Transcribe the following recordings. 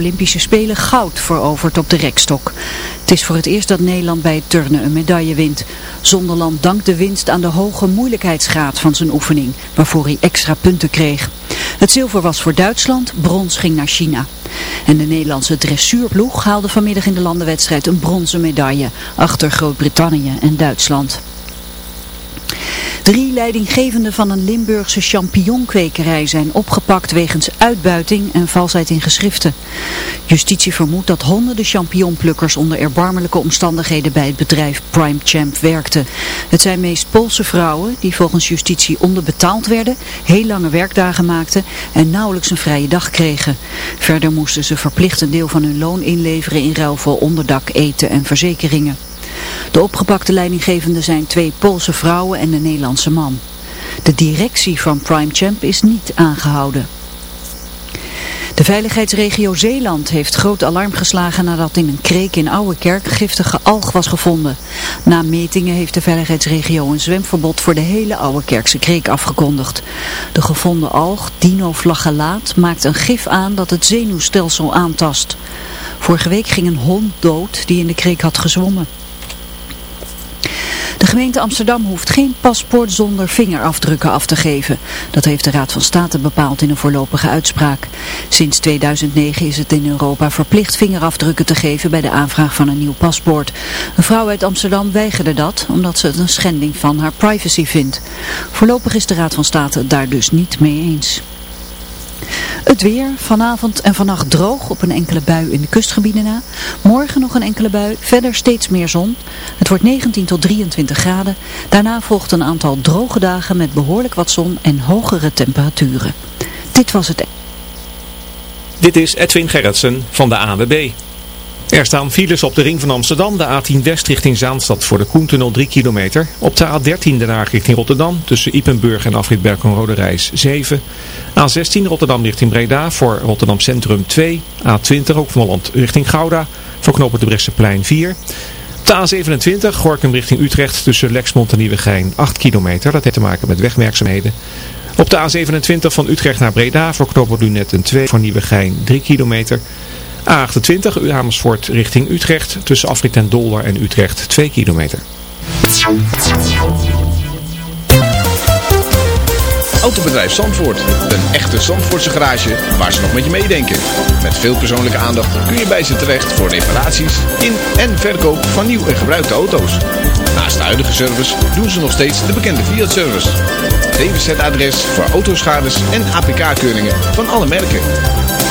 Olympische Spelen goud veroverd op de rekstok. Het is voor het eerst dat Nederland bij het turnen een medaille wint. Zonderland dankt de winst aan de hoge moeilijkheidsgraad van zijn oefening, waarvoor hij extra punten kreeg. Het zilver was voor Duitsland, brons ging naar China. En de Nederlandse dressuurploeg haalde vanmiddag in de landenwedstrijd een bronzen medaille, achter Groot-Brittannië en Duitsland. Drie leidinggevenden van een Limburgse champignonkwekerij zijn opgepakt wegens uitbuiting en valsheid in geschriften. Justitie vermoedt dat honderden champignonplukkers onder erbarmelijke omstandigheden bij het bedrijf Prime Champ werkten. Het zijn meest Poolse vrouwen die volgens justitie onderbetaald werden, heel lange werkdagen maakten en nauwelijks een vrije dag kregen. Verder moesten ze verplicht een deel van hun loon inleveren in ruil voor onderdak, eten en verzekeringen. De opgepakte leidinggevenden zijn twee Poolse vrouwen en een Nederlandse man. De directie van Prime Champ is niet aangehouden. De veiligheidsregio Zeeland heeft groot alarm geslagen nadat in een kreek in Ouwekerk giftige alg was gevonden. Na metingen heeft de veiligheidsregio een zwemverbod voor de hele Ouwekerkse kreek afgekondigd. De gevonden alg, dinoflagellaat, maakt een gif aan dat het zenuwstelsel aantast. Vorige week ging een hond dood die in de kreek had gezwommen. De gemeente Amsterdam hoeft geen paspoort zonder vingerafdrukken af te geven. Dat heeft de Raad van State bepaald in een voorlopige uitspraak. Sinds 2009 is het in Europa verplicht vingerafdrukken te geven bij de aanvraag van een nieuw paspoort. Een vrouw uit Amsterdam weigerde dat omdat ze het een schending van haar privacy vindt. Voorlopig is de Raad van State daar dus niet mee eens. Het weer, vanavond en vannacht droog op een enkele bui in de kustgebieden na. Morgen nog een enkele bui, verder steeds meer zon. Het wordt 19 tot 23 graden. Daarna volgt een aantal droge dagen met behoorlijk wat zon en hogere temperaturen. Dit was het. Dit is Edwin Gerritsen van de AWB. Er staan files op de ring van Amsterdam, de A10 West richting Zaanstad voor de Koentunnel 3 kilometer. Op de A13 de Haag richting Rotterdam tussen Ipenburg en Afrit Berken-Rode Reis 7. A16 Rotterdam richting Breda voor Rotterdam Centrum 2. A20 ook van Holland richting Gouda voor knopen de Bresseplein 4. Op de A27 Gorkum richting Utrecht tussen Lexmond en Nieuwegein 8 kilometer. Dat heeft te maken met wegwerkzaamheden. Op de A27 van Utrecht naar Breda voor knopen Lunetten 2 voor Nieuwegein 3 kilometer. A28 Amersfoort richting Utrecht tussen Afrit en Dolder en Utrecht 2 kilometer. Autobedrijf Zandvoort. Een echte Zandvoortse garage waar ze nog met je meedenken. Met veel persoonlijke aandacht kun je bij ze terecht voor reparaties in en verkoop van nieuw en gebruikte auto's. Naast de huidige service doen ze nog steeds de bekende Fiat-service. DWZ-adres voor autoschades en APK-keuringen van alle merken.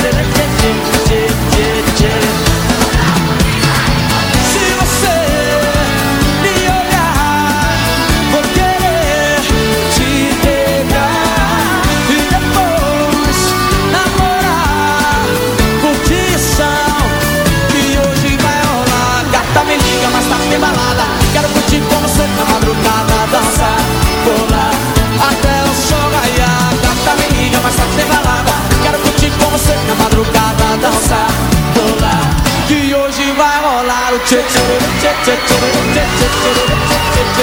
did. dançar, rolar Que hoje vai rolar o tchê tchê tchê tchê tchê tchê tchê tchê tchê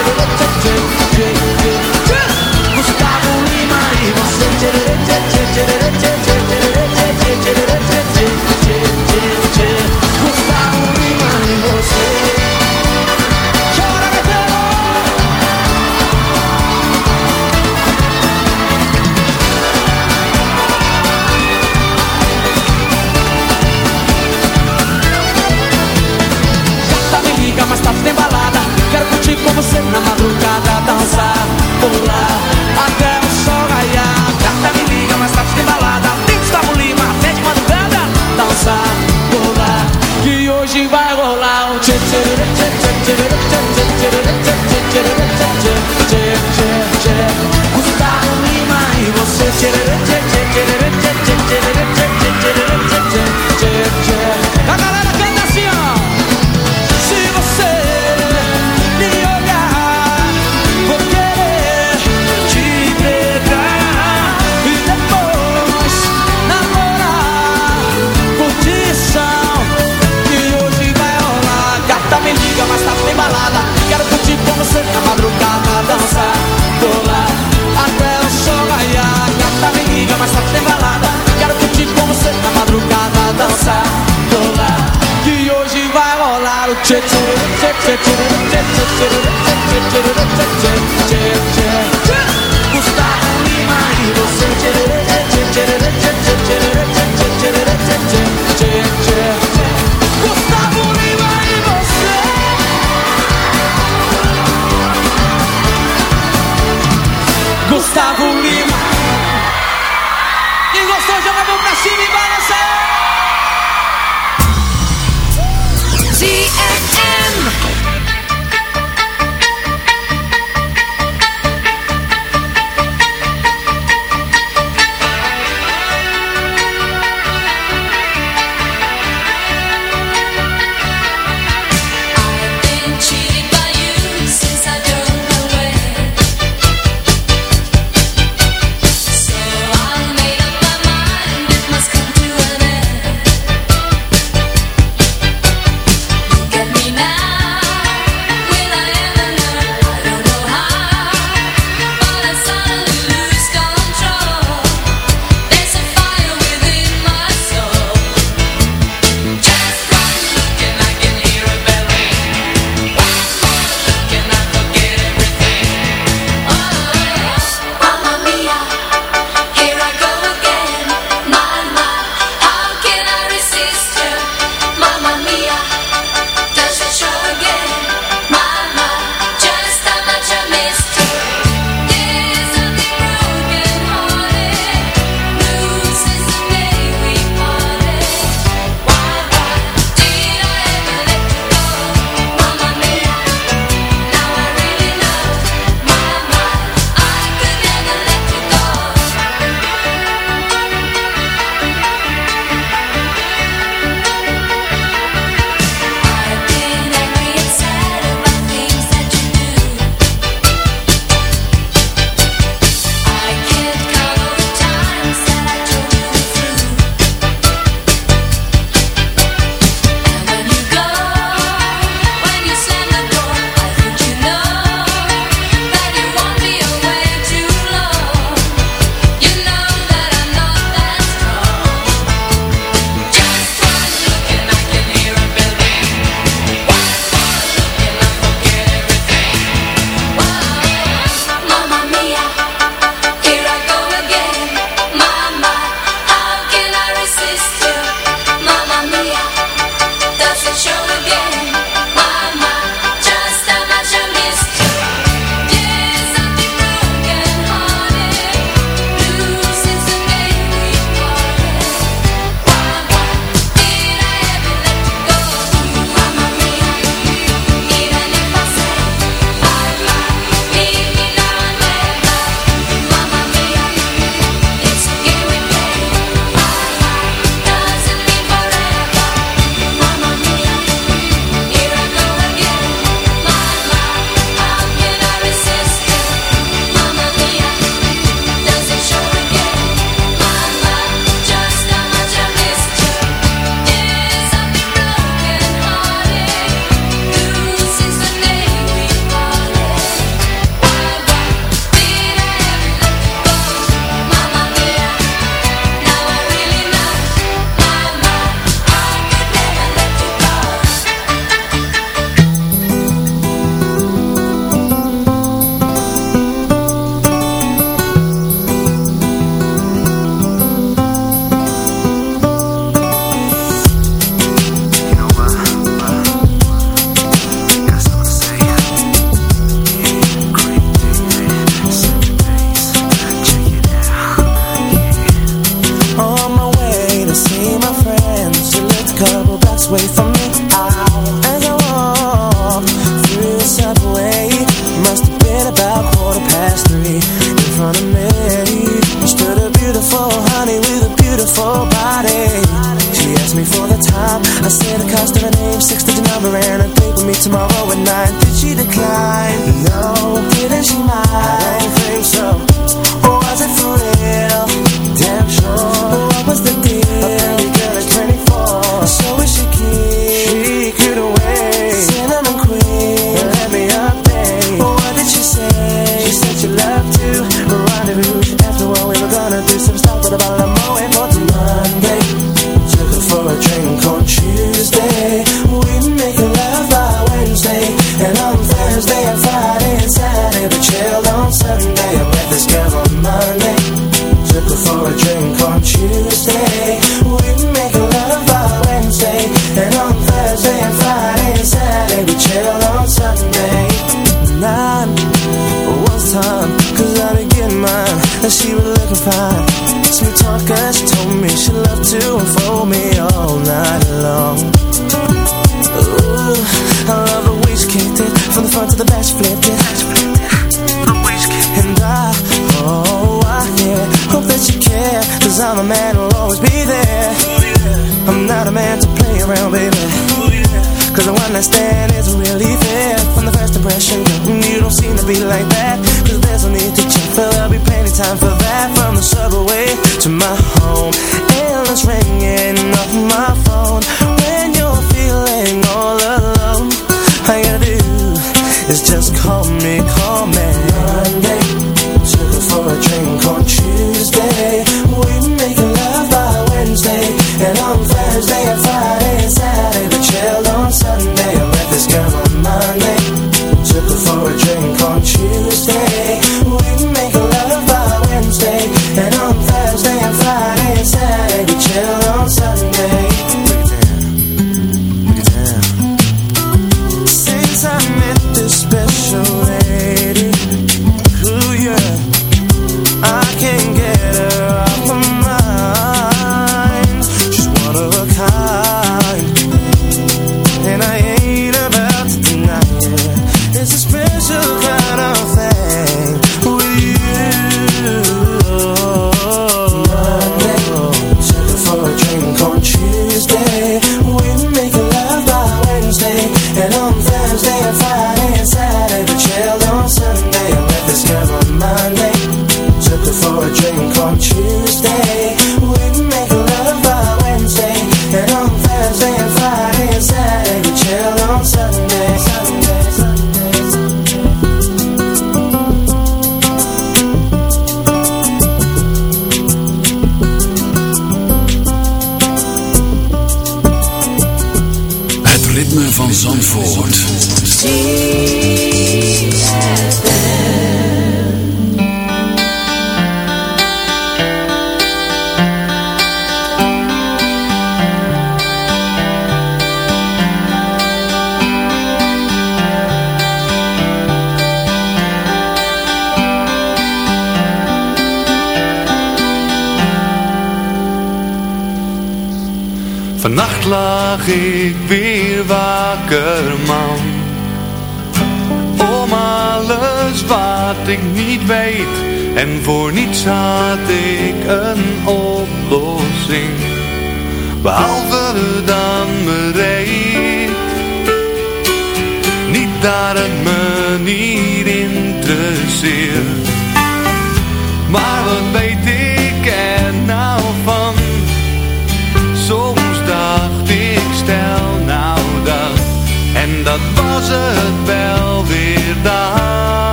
e você tchê tchê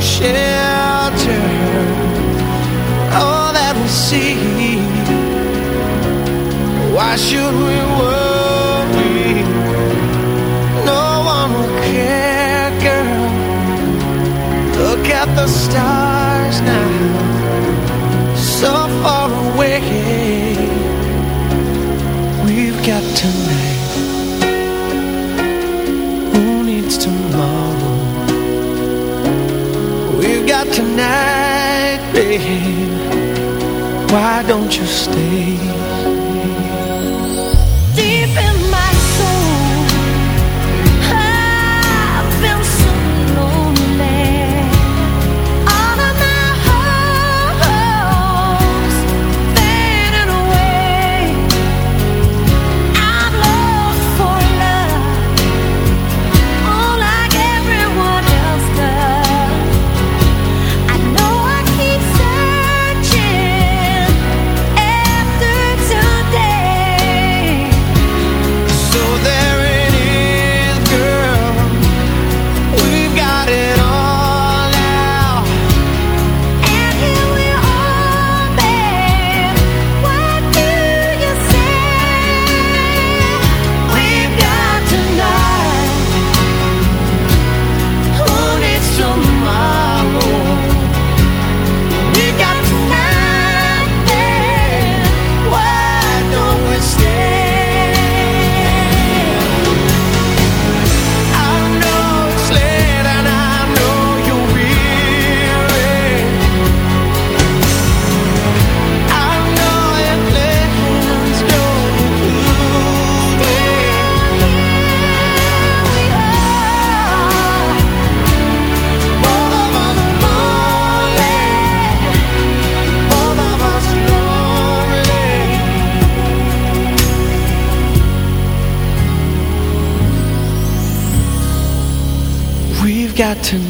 Shelter. All that we see. Why should we worry? No one will care, girl. Look at the stars Why don't you stay? got to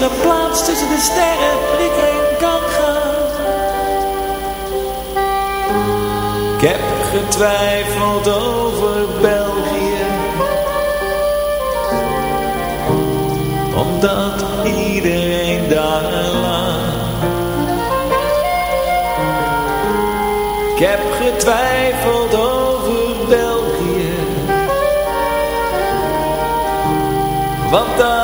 Er plaats tussen de sterren waar ik heen kan gaan? Ik heb getwijfeld over België. Omdat iedereen daar laat. Ik heb getwijfeld over België. Want dat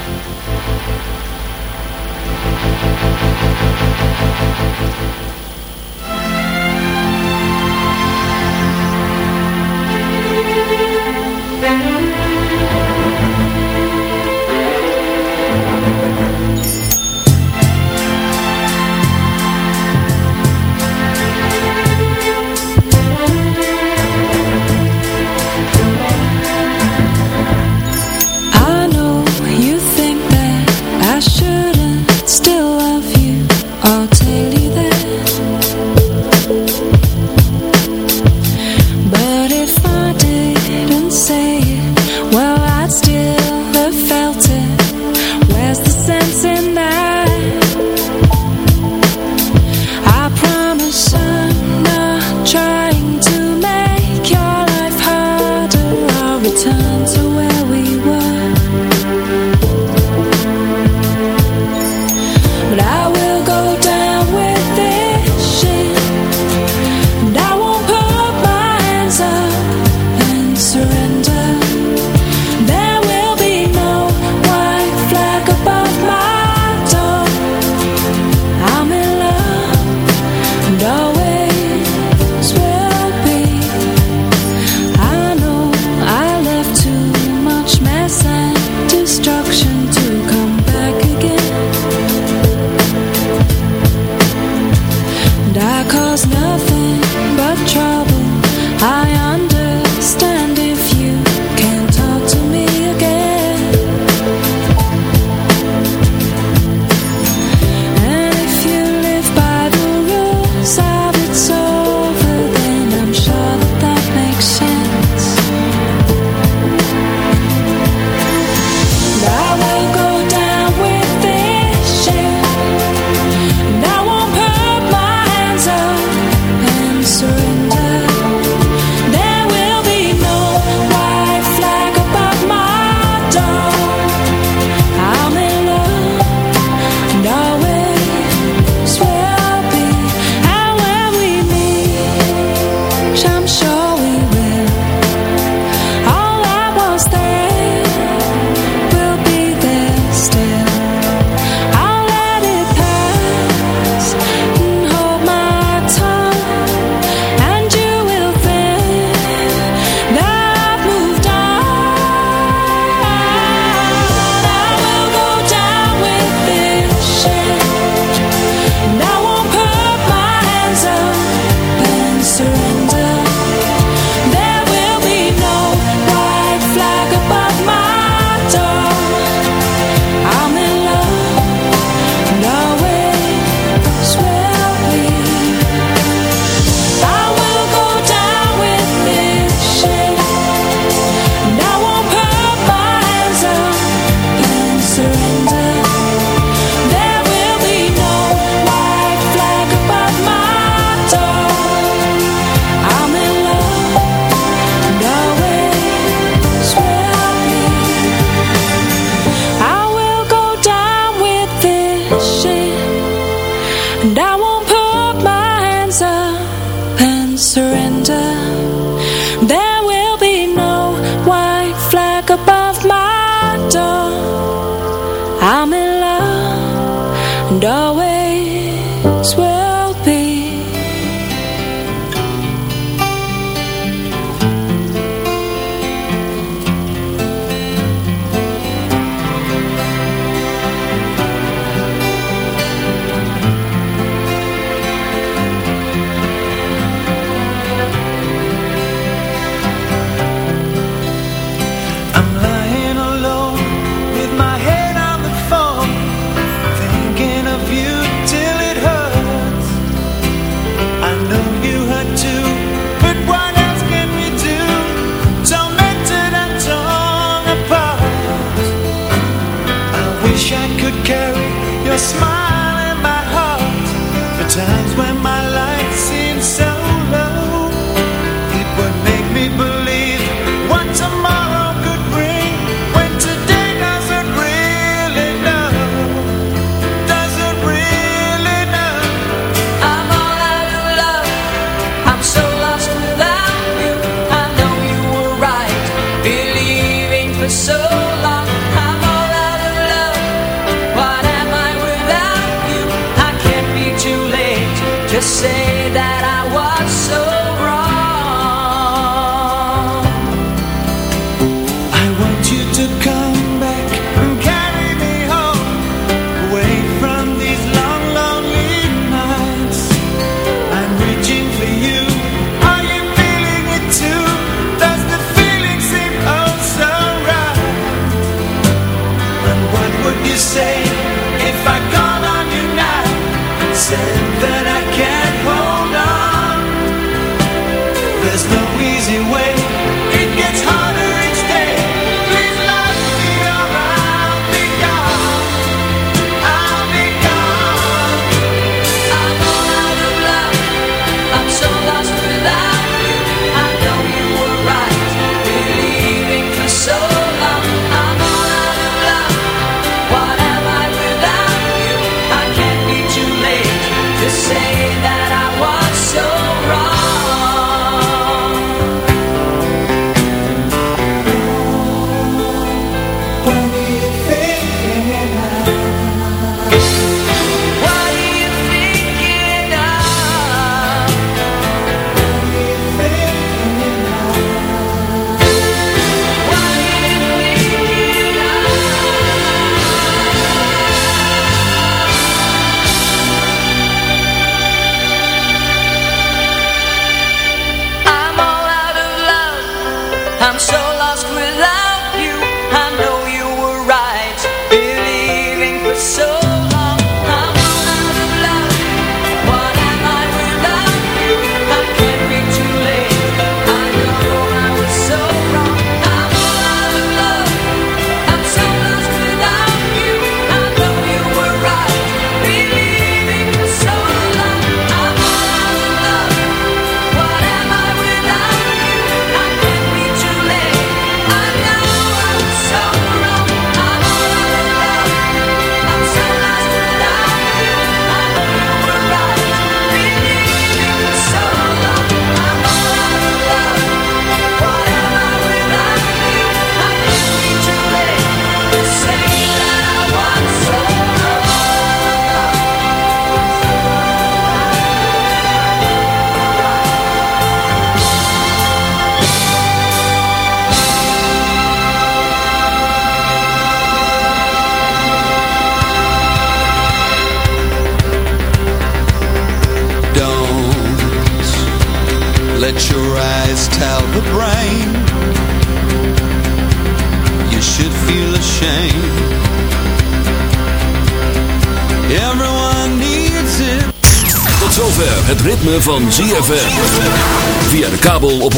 ritme van ZFM. Via de kabel op 104.5.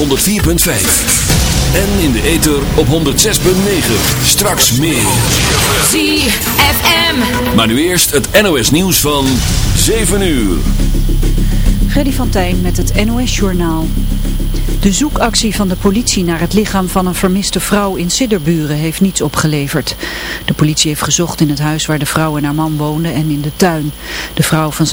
En in de ether op 106.9. Straks meer. ZFM. Maar nu eerst het NOS nieuws van 7 uur. Freddy van Tijn met het NOS-journaal. De zoekactie van de politie naar het lichaam van een vermiste vrouw in Sidderburen heeft niets opgeleverd. De politie heeft gezocht in het huis waar de vrouw en haar man woonden en in de tuin. De vrouw van